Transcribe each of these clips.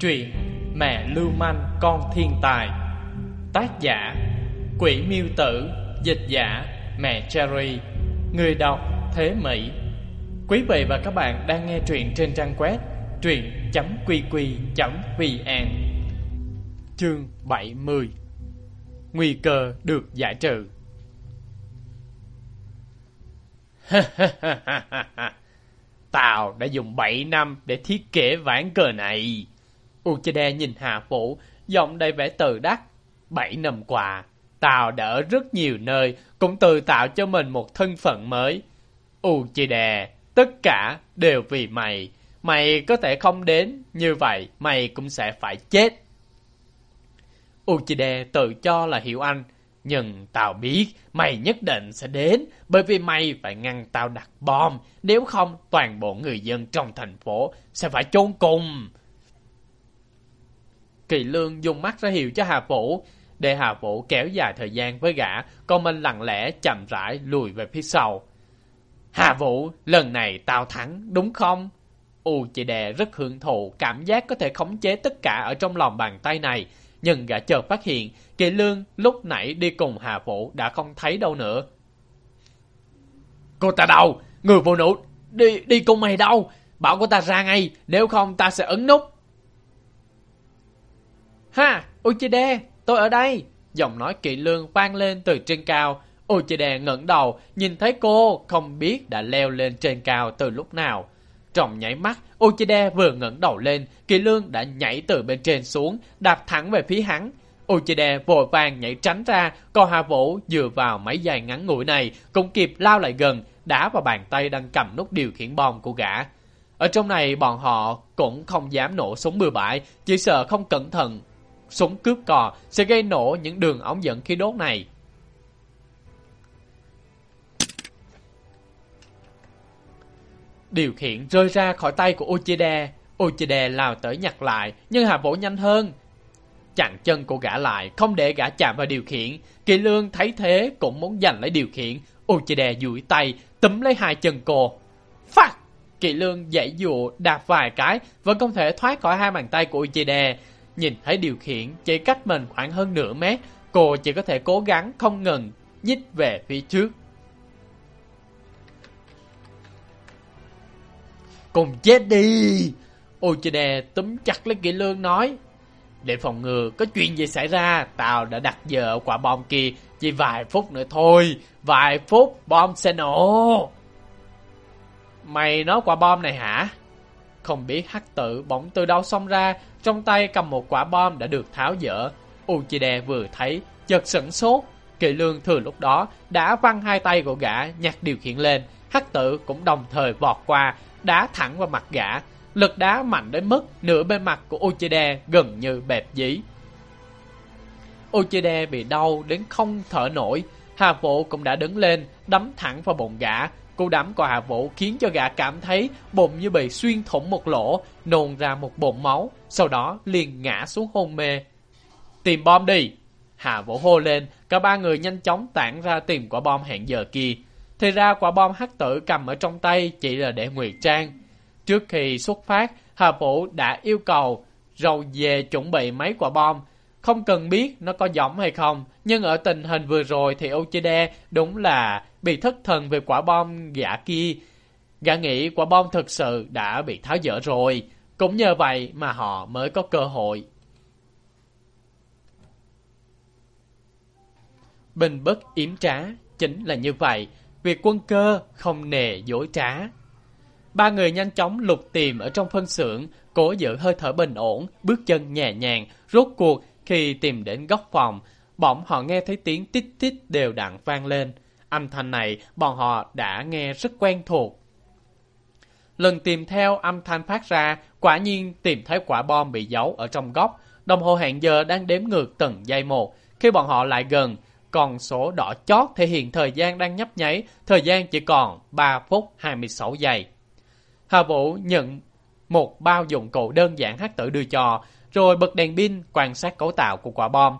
Truyện Mẹ Lưu Manh, Con Thiên Tài. Tác giả, Quỷ Miêu Tử. Dịch giả, Mẹ Cherry. Người đọc, Thế Mỹ. Quý vị và các bạn đang nghe truyện trên trang web truyện.qq.vn Chương 70 Nguy cơ được giải trừ. Tao đã dùng 7 năm để thiết kế ván cờ này. Uchide nhìn Hà Vũ, giọng đầy vẻ tự đắc. Bảy năm qua, tao đã ở rất nhiều nơi, cũng tự tạo cho mình một thân phận mới. Uchide, tất cả đều vì mày. Mày có thể không đến, như vậy mày cũng sẽ phải chết. Uchide tự cho là hiểu anh, nhưng tao biết mày nhất định sẽ đến bởi vì mày phải ngăn tao đặt bom. Nếu không, toàn bộ người dân trong thành phố sẽ phải chôn cùng. Kỳ Lương dùng mắt ra hiệu cho Hà Vũ, để Hà Vũ kéo dài thời gian với gã, còn mình lặng lẽ chậm rãi lùi về phía sau. Hà Vũ, lần này tao thắng, đúng không? U chị đè rất hưởng thụ, cảm giác có thể khống chế tất cả ở trong lòng bàn tay này. Nhưng gã chợt phát hiện, Kỳ Lương lúc nãy đi cùng Hà Vũ đã không thấy đâu nữa. Cô ta đâu? Người phụ nữ đi đi cùng mày đâu? Bảo cô ta ra ngay, nếu không ta sẽ ấn nút. Ha, Uchide, tôi ở đây. Giọng nói kỵ Lương vang lên từ trên cao. Uchide ngẩng đầu, nhìn thấy cô, không biết đã leo lên trên cao từ lúc nào. Trong nháy mắt, Uchide vừa ngẩng đầu lên, Kỳ Lương đã nhảy từ bên trên xuống, đạp thẳng về phía hắn. Uchide vội vàng nhảy tránh ra, còn Hà Vũ dựa vào máy dài ngắn ngủi này, cũng kịp lao lại gần, đá vào bàn tay đang cầm nút điều khiển bom của gã. Ở trong này bọn họ cũng không dám nổ súng bừa bãi, chỉ sợ không cẩn thận. Súng cướp cò sẽ gây nổ những đường ống dẫn khí đốt này. Điều khiển rơi ra khỏi tay của Uchida. Uchida lao tới nhặt lại, nhưng hạ bổ nhanh hơn. Chặn chân của gã lại, không để gã chạm vào điều khiển. Kỳ Lương thấy thế cũng muốn giành lấy điều khiển. Uchida duỗi tay, túm lấy hai chân cô. Phát! Kỳ Lương dãy dụ đạp vài cái, vẫn không thể thoát khỏi hai bàn tay của Uchida. Nhìn thấy điều khiển chỉ cách mình khoảng hơn nửa mét, cô chỉ có thể cố gắng không ngừng nhích về phía trước. Cùng chết đi! Uchide túm chặt lấy kỹ lương nói. Để phòng ngừa có chuyện gì xảy ra, tao đã đặt giờ quả bom kia chỉ vài phút nữa thôi. Vài phút bom sẽ nổ. Mày nói quả bom này hả? Không biết hắc tử bỗng từ đâu xông ra, trong tay cầm một quả bom đã được tháo dỡ. Uchide vừa thấy, chợt sửng sốt. Kỳ lương thừa lúc đó đã văng hai tay của gã nhặt điều khiển lên. Hắc tử cũng đồng thời vọt qua, đá thẳng vào mặt gã. Lực đá mạnh đến mức nửa bên mặt của Uchide gần như bẹp dí. Uchide bị đau đến không thở nổi. Hà Vũ cũng đã đứng lên, đấm thẳng vào bụng gã. Cú đấm của Hà Vũ khiến cho gã cảm thấy bụng như bị xuyên thủng một lỗ, nôn ra một bụng máu, sau đó liền ngã xuống hôn mê. Tìm bom đi! Hà Vũ hô lên, cả ba người nhanh chóng tản ra tìm quả bom hẹn giờ kia. Thì ra quả bom hắc tử cầm ở trong tay chỉ là để ngụy trang. Trước khi xuất phát, Hà Vũ đã yêu cầu rầu về chuẩn bị mấy quả bom. Không cần biết nó có giống hay không, nhưng ở tình hình vừa rồi thì Uchida đúng là bị thất thần về quả bom gã kia. Gã nghĩ quả bom thực sự đã bị tháo dỡ rồi. Cũng nhờ vậy mà họ mới có cơ hội. Bình bất yếm trá chính là như vậy. Việc quân cơ không nề dối trá. Ba người nhanh chóng lục tìm ở trong phân xưởng, cố giữ hơi thở bình ổn, bước chân nhẹ nhàng, rốt cuộc khi tìm đến góc phòng, bỗng họ nghe thấy tiếng tít tít đều đặn vang lên. Âm thanh này bọn họ đã nghe rất quen thuộc. Lần tìm theo âm thanh phát ra, quả nhiên tìm thấy quả bom bị giấu ở trong góc. Đồng hồ hẹn giờ đang đếm ngược từng giây một. Khi bọn họ lại gần, còn số đỏ chót thể hiện thời gian đang nhấp nháy, thời gian chỉ còn 3 phút 26 giây. Hà Vũ nhận một bao dụng cụ đơn giản hát tử đưa cho, rồi bật đèn pin quan sát cấu tạo của quả bom.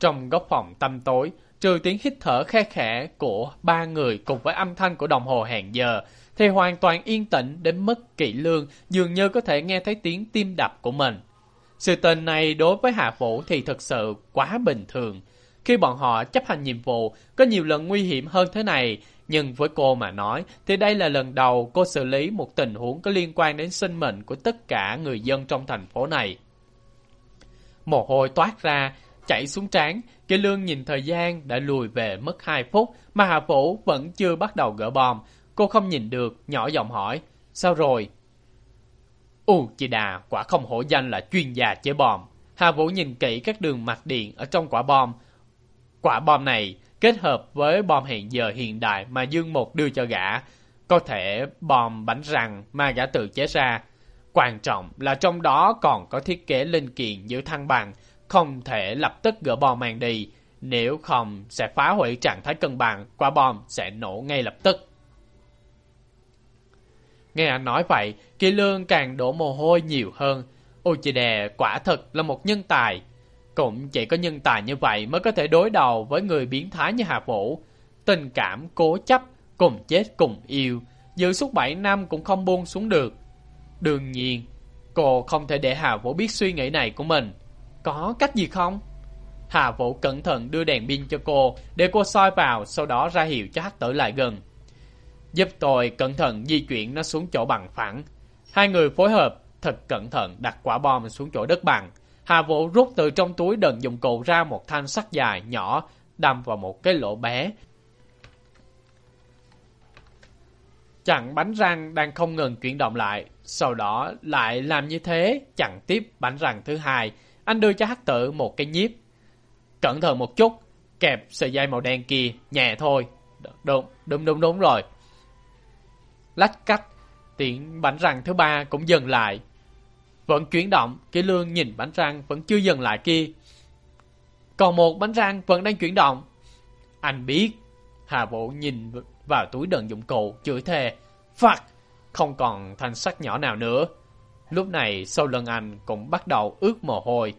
Trong góc phòng tăm tối, trừ tiếng hít thở khe khẽ của ba người cùng với âm thanh của đồng hồ hẹn giờ, thì hoàn toàn yên tĩnh đến mức kỹ lương, dường như có thể nghe thấy tiếng tim đập của mình. Sự tình này đối với Hạ Vũ thì thật sự quá bình thường. Khi bọn họ chấp hành nhiệm vụ, có nhiều lần nguy hiểm hơn thế này, nhưng với cô mà nói thì đây là lần đầu cô xử lý một tình huống có liên quan đến sinh mệnh của tất cả người dân trong thành phố này. Mồ hôi toát ra, chảy xuống trán, Kỳ Lương nhìn thời gian đã lùi về mất 2 phút mà Hạ Vũ vẫn chưa bắt đầu gỡ bom. Cô không nhìn được, nhỏ giọng hỏi, sao rồi? u chị Đà quả không hổ danh là chuyên gia chế bom. Hà Vũ nhìn kỹ các đường mạch điện ở trong quả bom. Quả bom này kết hợp với bom hẹn giờ hiện đại mà Dương Một đưa cho gã. Có thể bom bánh răng mà gã tự chế ra. Quan trọng là trong đó còn có thiết kế linh kiện giữ thăng bằng, không thể lập tức gỡ bom mang đi. Nếu không sẽ phá hủy trạng thái cân bằng, quả bom sẽ nổ ngay lập tức. Nghe anh nói vậy, Kỳ Lương càng đổ mồ hôi nhiều hơn. Uchide quả thật là một nhân tài. Cũng chỉ có nhân tài như vậy mới có thể đối đầu với người biến thái như Hà Vũ. Tình cảm cố chấp, cùng chết cùng yêu, giữ suốt 7 năm cũng không buông xuống được. Đương nhiên, cô không thể để Hà Vũ biết suy nghĩ này của mình. Có cách gì không? Hà Vũ cẩn thận đưa đèn pin cho cô để cô soi vào, sau đó ra hiệu cho hắc tử lại gần. Giúp tôi cẩn thận di chuyển nó xuống chỗ bằng phẳng. Hai người phối hợp, thật cẩn thận đặt quả bom xuống chỗ đất bằng. Hà Vũ rút từ trong túi đần dụng cụ ra một thanh sắt dài nhỏ, đâm vào một cái lỗ bé. Chặn bánh răng đang không ngừng chuyển động lại, sau đó lại làm như thế, chặn tiếp bánh răng thứ hai. Anh đưa cho hắc tử một cái nhíp. Cẩn thận một chút, kẹp sợi dây màu đen kia, nhẹ thôi. Đúng, đúng, đúng, đúng rồi lách cách. Tiếng bánh răng thứ ba cũng dừng lại. Vẫn chuyển động, Kỷ Lương nhìn bánh răng vẫn chưa dừng lại kia. Còn một bánh răng vẫn đang chuyển động. Anh biết. Hà Vũ nhìn vào túi đựng dụng cụ, chửi thề. Phạt! Không còn thanh sắt nhỏ nào nữa. Lúc này sau lưng anh cũng bắt đầu ướt mồ hôi.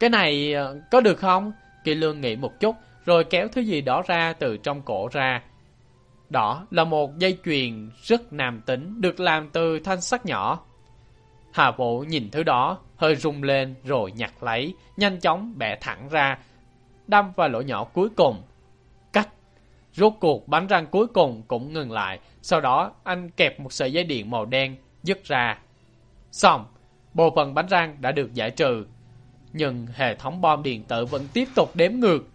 Cái này ờ, có được không? Kỳ Lương nghĩ một chút, rồi kéo thứ gì đó ra từ trong cổ ra. Đó là một dây chuyền rất nam tính được làm từ thanh sắt nhỏ. Hà Vũ nhìn thứ đó, hơi rung lên rồi nhặt lấy, nhanh chóng bẻ thẳng ra, đâm vào lỗ nhỏ cuối cùng. Cách. Rốt cuộc bánh răng cuối cùng cũng ngừng lại, sau đó anh kẹp một sợi dây điện màu đen, dứt ra. Xong, bộ phận bánh răng đã được giải trừ. Nhưng hệ thống bom điện tử vẫn tiếp tục đếm ngược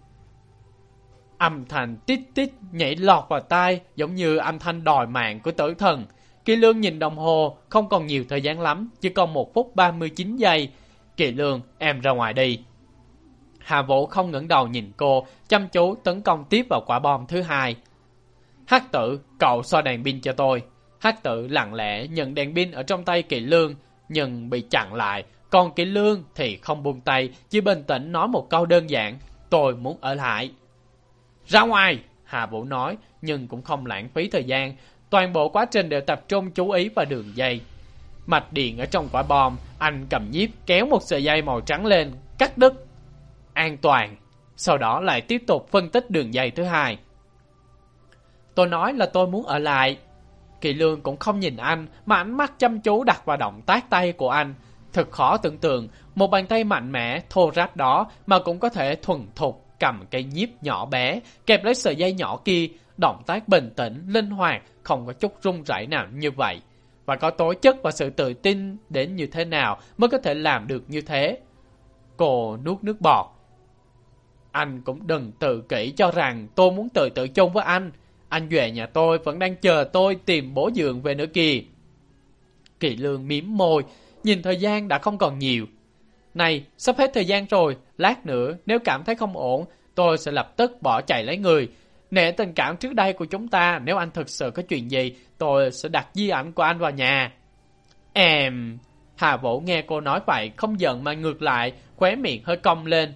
Âm thanh tít tít nhảy lọt vào tai giống như âm thanh đòi mạng của tử thần. Kỳ lương nhìn đồng hồ, không còn nhiều thời gian lắm, chỉ còn 1 phút 39 giây. Kỳ lương, em ra ngoài đi. Hà Vũ không ngẩng đầu nhìn cô, chăm chú tấn công tiếp vào quả bom thứ hai. Hắc tử, cậu so đèn pin cho tôi. Hắc tử lặng lẽ nhận đèn pin ở trong tay kỳ lương, nhưng bị chặn lại. Còn kỳ lương thì không buông tay, chỉ bình tĩnh nói một câu đơn giản. Tôi muốn ở lại. Ra ngoài! Hà Vũ nói, nhưng cũng không lãng phí thời gian. Toàn bộ quá trình đều tập trung chú ý vào đường dây. Mạch điện ở trong quả bom, anh cầm nhíp kéo một sợi dây màu trắng lên, cắt đứt. An toàn. Sau đó lại tiếp tục phân tích đường dây thứ hai. Tôi nói là tôi muốn ở lại. Kỳ lương cũng không nhìn anh, mà ánh mắt chăm chú đặt vào động tác tay của anh. Thật khó tưởng tượng, một bàn tay mạnh mẽ, thô ráp đó mà cũng có thể thuần thục cầm cây nhíp nhỏ bé, kẹp lấy sợi dây nhỏ kia, động tác bình tĩnh, linh hoạt, không có chút rung rẩy nào như vậy. Và có tố chất và sự tự tin đến như thế nào mới có thể làm được như thế. Cô nuốt nước bọt. Anh cũng đừng tự kỷ cho rằng tôi muốn tự tự chung với anh. Anh về nhà tôi vẫn đang chờ tôi tìm bố dượng về nữa kìa. Kỳ lương miếm môi, nhìn thời gian đã không còn nhiều. Này, sắp hết thời gian rồi, lát nữa nếu cảm thấy không ổn, tôi sẽ lập tức bỏ chạy lấy người. Nể tình cảm trước đây của chúng ta, nếu anh thực sự có chuyện gì, tôi sẽ đặt di ảnh của anh vào nhà. Em... Hà Vũ nghe cô nói vậy, không giận mà ngược lại, khóe miệng hơi cong lên.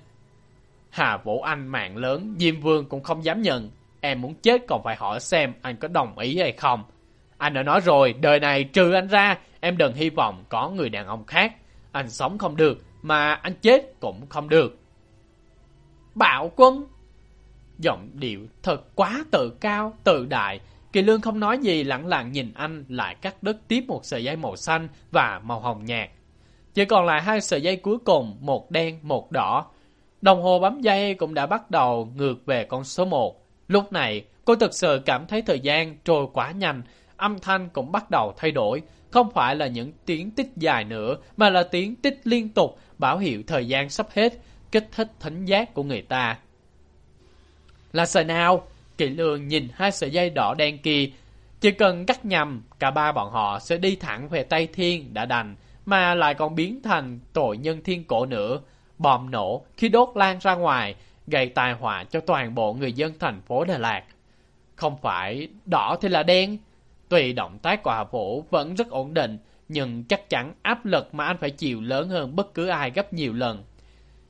Hà Vũ Anh mạng lớn, Diêm Vương cũng không dám nhận. Em muốn chết còn phải hỏi xem anh có đồng ý hay không. Anh đã nói rồi, đời này trừ anh ra, em đừng hy vọng có người đàn ông khác. Anh sống không được, mà anh chết cũng không được. Bạo quân! Giọng điệu thật quá tự cao, tự đại, Kỳ Lương không nói gì lặng lặng nhìn anh lại cắt đứt tiếp một sợi dây màu xanh và màu hồng nhạt. Chỉ còn lại hai sợi dây cuối cùng, một đen, một đỏ. Đồng hồ bấm dây cũng đã bắt đầu ngược về con số 1. Lúc này, cô thực sự cảm thấy thời gian trôi quá nhanh, âm thanh cũng bắt đầu thay đổi. Không phải là những tiếng tích dài nữa, mà là tiếng tích liên tục, báo hiệu thời gian sắp hết, kích thích thính giác của người ta. Là sợi nào? Kỳ lương nhìn hai sợi dây đỏ đen kia. Chỉ cần cắt nhầm, cả ba bọn họ sẽ đi thẳng về Tây Thiên đã đành, mà lại còn biến thành tội nhân thiên cổ nữa. bòm nổ khi đốt lan ra ngoài, gây tai họa cho toàn bộ người dân thành phố Đà Lạt. Không phải đỏ thì là đen. tùy động tác của Hà Vũ vẫn rất ổn định, nhưng chắc chắn áp lực mà anh phải chịu lớn hơn bất cứ ai gấp nhiều lần.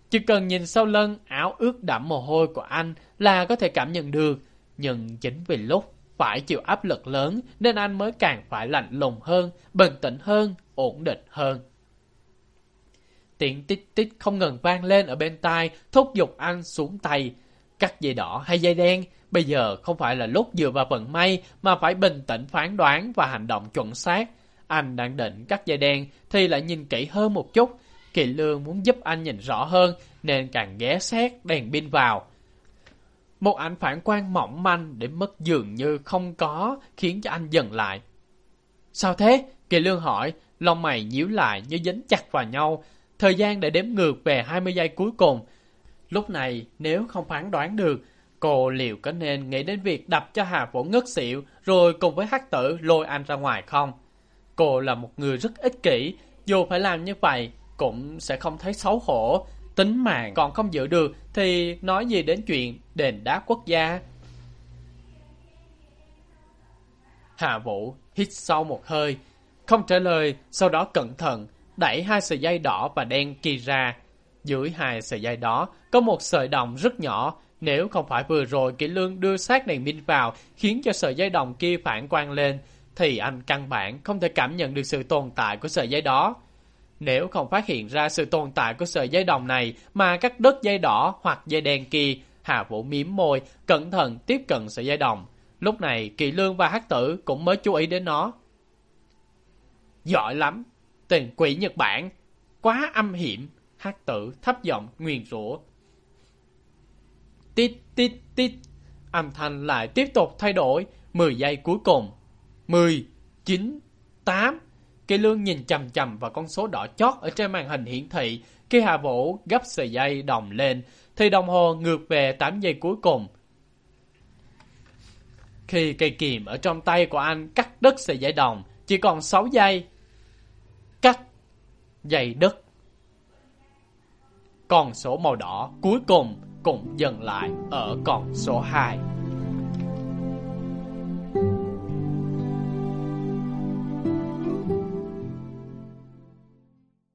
Chỉ cần nhìn sau lưng áo ướt đẫm mồ hôi của anh là có thể cảm nhận được. Nhưng chính vì lúc phải chịu áp lực lớn nên anh mới càng phải lạnh lùng hơn, bình tĩnh hơn, ổn định hơn. Tiếng tít tít không ngừng vang lên ở bên tai, thúc giục anh xuống tay. Cắt dây đỏ hay dây đen, bây giờ không phải là lúc dựa vào vận may mà phải bình tĩnh phán đoán và hành động chuẩn xác. Anh đang định cắt dây đen thì lại nhìn kỹ hơn một chút. Kỳ lương muốn giúp anh nhìn rõ hơn nên càng ghé xét đèn pin vào. Một ánh phản quang mỏng manh đến mức dường như không có khiến cho anh dừng lại. Sao thế? Kỳ lương hỏi, lông mày nhíu lại như dính chặt vào nhau. Thời gian để đếm ngược về 20 giây cuối cùng. Lúc này, nếu không phán đoán được, cô liệu có nên nghĩ đến việc đập cho Hà Vũ ngất xỉu rồi cùng với hắc tử lôi anh ra ngoài không? Cô là một người rất ích kỷ, dù phải làm như vậy cũng sẽ không thấy xấu hổ. Tính mạng còn không giữ được thì nói gì đến chuyện đền đáp quốc gia. Hà Vũ hít sâu một hơi, không trả lời, sau đó cẩn thận đẩy hai sợi dây đỏ và đen kia ra. Dưới hai sợi dây đó có một sợi đồng rất nhỏ, nếu không phải vừa rồi Kỷ Lương đưa sát đèn pin vào khiến cho sợi dây đồng kia phản quang lên, thì anh căn bản không thể cảm nhận được sự tồn tại của sợi dây đó. Nếu không phát hiện ra sự tồn tại của sợi dây đồng này mà cắt đứt dây đỏ hoặc dây đen kia, Hà Vũ miếm môi, cẩn thận tiếp cận sợi dây đồng. Lúc này, Kỳ Lương và Hắc Tử cũng mới chú ý đến nó. Giỏi lắm, tên quỷ Nhật Bản, quá âm hiểm, Hắc Tử thấp giọng nguyền rủa. Tít tít tít, âm thanh lại tiếp tục thay đổi, 10 giây cuối cùng. 10, 9, 8, Kỳ lương nhìn chầm chầm vào con số đỏ chót ở trên màn hình hiển thị. Khi Hà Vũ gấp sợi dây đồng lên, thì đồng hồ ngược về 8 giây cuối cùng. Khi cây kìm ở trong tay của anh cắt đứt sợi dây đồng, chỉ còn 6 giây. Cắt dây đứt. Con số màu đỏ cuối cùng cũng dừng lại ở con số 2.